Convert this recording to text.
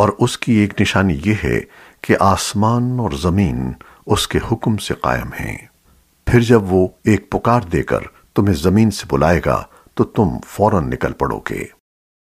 اور اس کی ایک نشانی یہ ہے کہ آسمان اور زمین اس کے حکم سے قائم ہیں۔ پھر جب وہ ایک پکار دے کر تمہیں زمین سے بلائے گا تو تم فوراً نکل پڑو گے۔